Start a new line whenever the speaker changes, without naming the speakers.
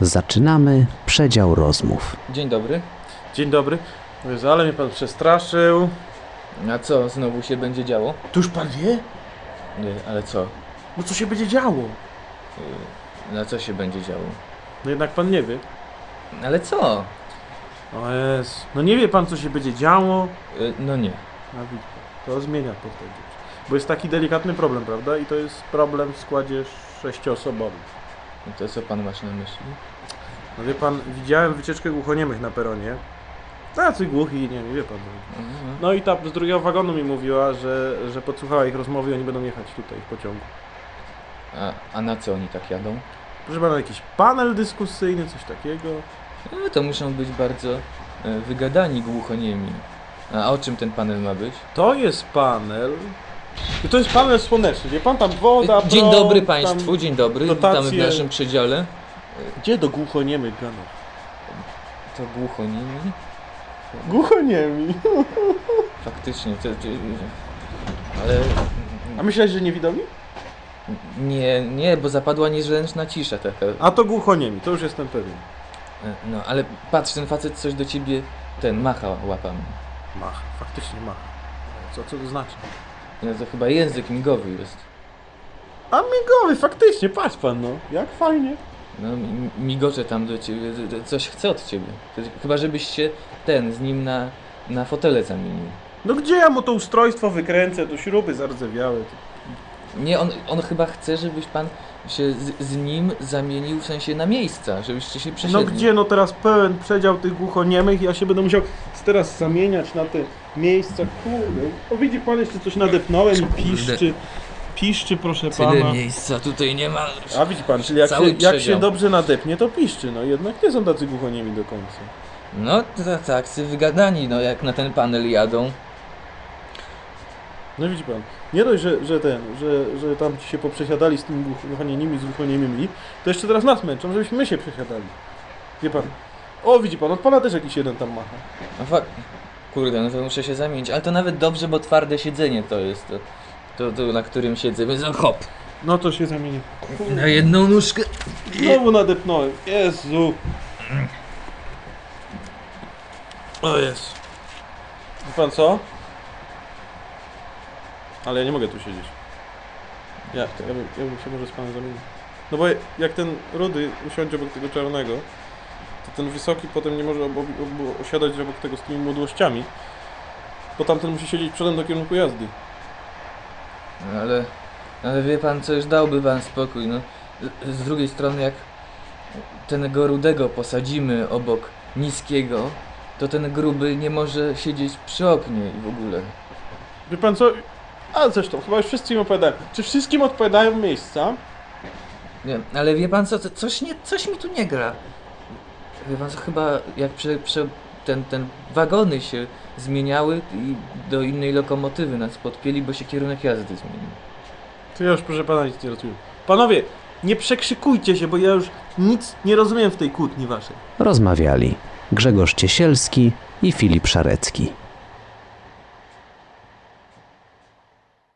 Zaczynamy przedział rozmów.
Dzień dobry.
Dzień dobry. Jezu, ale mnie pan przestraszył.
A co znowu się będzie działo?
To już pan wie?
Nie, ale co?
No co się będzie działo?
Na co się będzie działo?
No jednak pan nie wie.
Ale co?
O jest. No nie wie pan co się będzie działo.
Y, No nie.
A widzi pan, to zmienia wtedy. Bo jest taki delikatny problem, prawda? I to jest problem w składzie sześcioosobowym.
I To co pan masz na myśli?
No wie pan, widziałem wycieczkę głuchoniemych na peronie. Tacy głuchi, nie wiem, wie pan.
Mhm.
No i ta z drugiego wagonu mi mówiła, że, że podsłuchała ich rozmowy i oni będą jechać tutaj w pociągu.
A, a na co oni tak jadą?
Proszę pana, jakiś panel dyskusyjny, coś takiego.
No to muszą być bardzo e, wygadani głuchoniemi. A o czym ten panel ma być?
To jest panel. I to jest panel słoneczny. Wie pan tam woda.
Dzień
prąd,
dobry Państwu, dzień dobry.
dotacje.
Witamy w naszym przedziale.
Gdzie do głuchoniemych gadał?
To głuchoniemi?
Głuchoniemi.
Faktycznie, to, to, ale
A myślałeś, że niewidomi?
nie, nie, bo zapadła niezręczna cisza taka.
A to głuchoniemi, to już jestem pewien.
No, ale patrz, ten facet coś do ciebie, ten, macha łapami.
Mach, faktycznie mach. Co, co to znaczy?
No to chyba język migowy jest.
A migowy, faktycznie, patrz pan no. Jak fajnie.
No, mi- migocze tam do ciebie, d- d- coś chce od ciebie. Chyba żebyś się ten, z nim na, na fotele zamienił.
No gdzie ja mu to ustrojstwo wykręcę, to śruby zardzewiałe.
Nie, on, on chyba chce, żebyś pan się z, z nim zamienił w sensie na miejsca, żebyście się
No
przesiedli.
gdzie no teraz pełen przedział tych głuchoniemych ja się będę musiał teraz zamieniać na te miejsca, kurde. O widzi pan jeszcze coś nadepnąłem i piszczy. Piszczy proszę
Tyle
pana.
miejsca tutaj nie ma.
A widzi pan, czyli jak,
Cały
się, jak
przedział.
się dobrze nadepnie, to piszczy. No jednak nie są tacy głuchoniemi do końca.
No to tak, sy wygadani, no jak na ten panel jadą.
No widzi pan, nie dość, że, że ten, że, że tam ci się poprzesiadali z tymi głuchoniemimi, z głuchoniemymi, to jeszcze teraz nas męczą, żebyśmy my się przesiadali. Wie pan. O, widzi pan, od pana też jakiś jeden tam macha.
No fak... Kurde, no to muszę się zamienić, ale to nawet dobrze, bo twarde siedzenie to jest to, to, to na którym siedzę, więc no hop.
No to się zamieni.
Na jedną nóżkę.
Znowu nadepnąłem. Jezu. O jest. Wie pan co? Ale ja nie mogę tu siedzieć. Ja, ja, bym, ja bym się może z panem zamienił. No bo jak ten rudy usiądzie obok tego czarnego, to ten wysoki potem nie może obok, obok, osiadać obok tego z tymi młodłościami, bo tamten musi siedzieć przodem do kierunku jazdy.
No ale, ale wie pan co, już dałby pan spokój, no. Z, drugiej strony jak tego rudego posadzimy obok niskiego, to ten gruby nie może siedzieć przy oknie i w ogóle.
Wie pan co? A zresztą, chyba już wszyscy im odpowiadają. Czy wszystkim odpowiadają miejsca?
Nie, ale wie pan co, co coś, nie, coś mi tu nie gra. Wie pan chyba jak prze, prze, ten, ten wagony się zmieniały i do innej lokomotywy nas podpięli, bo się kierunek jazdy zmienił.
To ja już proszę pana nic nie rozumiem. Panowie, nie przekrzykujcie się, bo ja już nic nie rozumiem w tej kłótni waszej.
Rozmawiali Grzegorz Ciesielski i Filip Szarecki.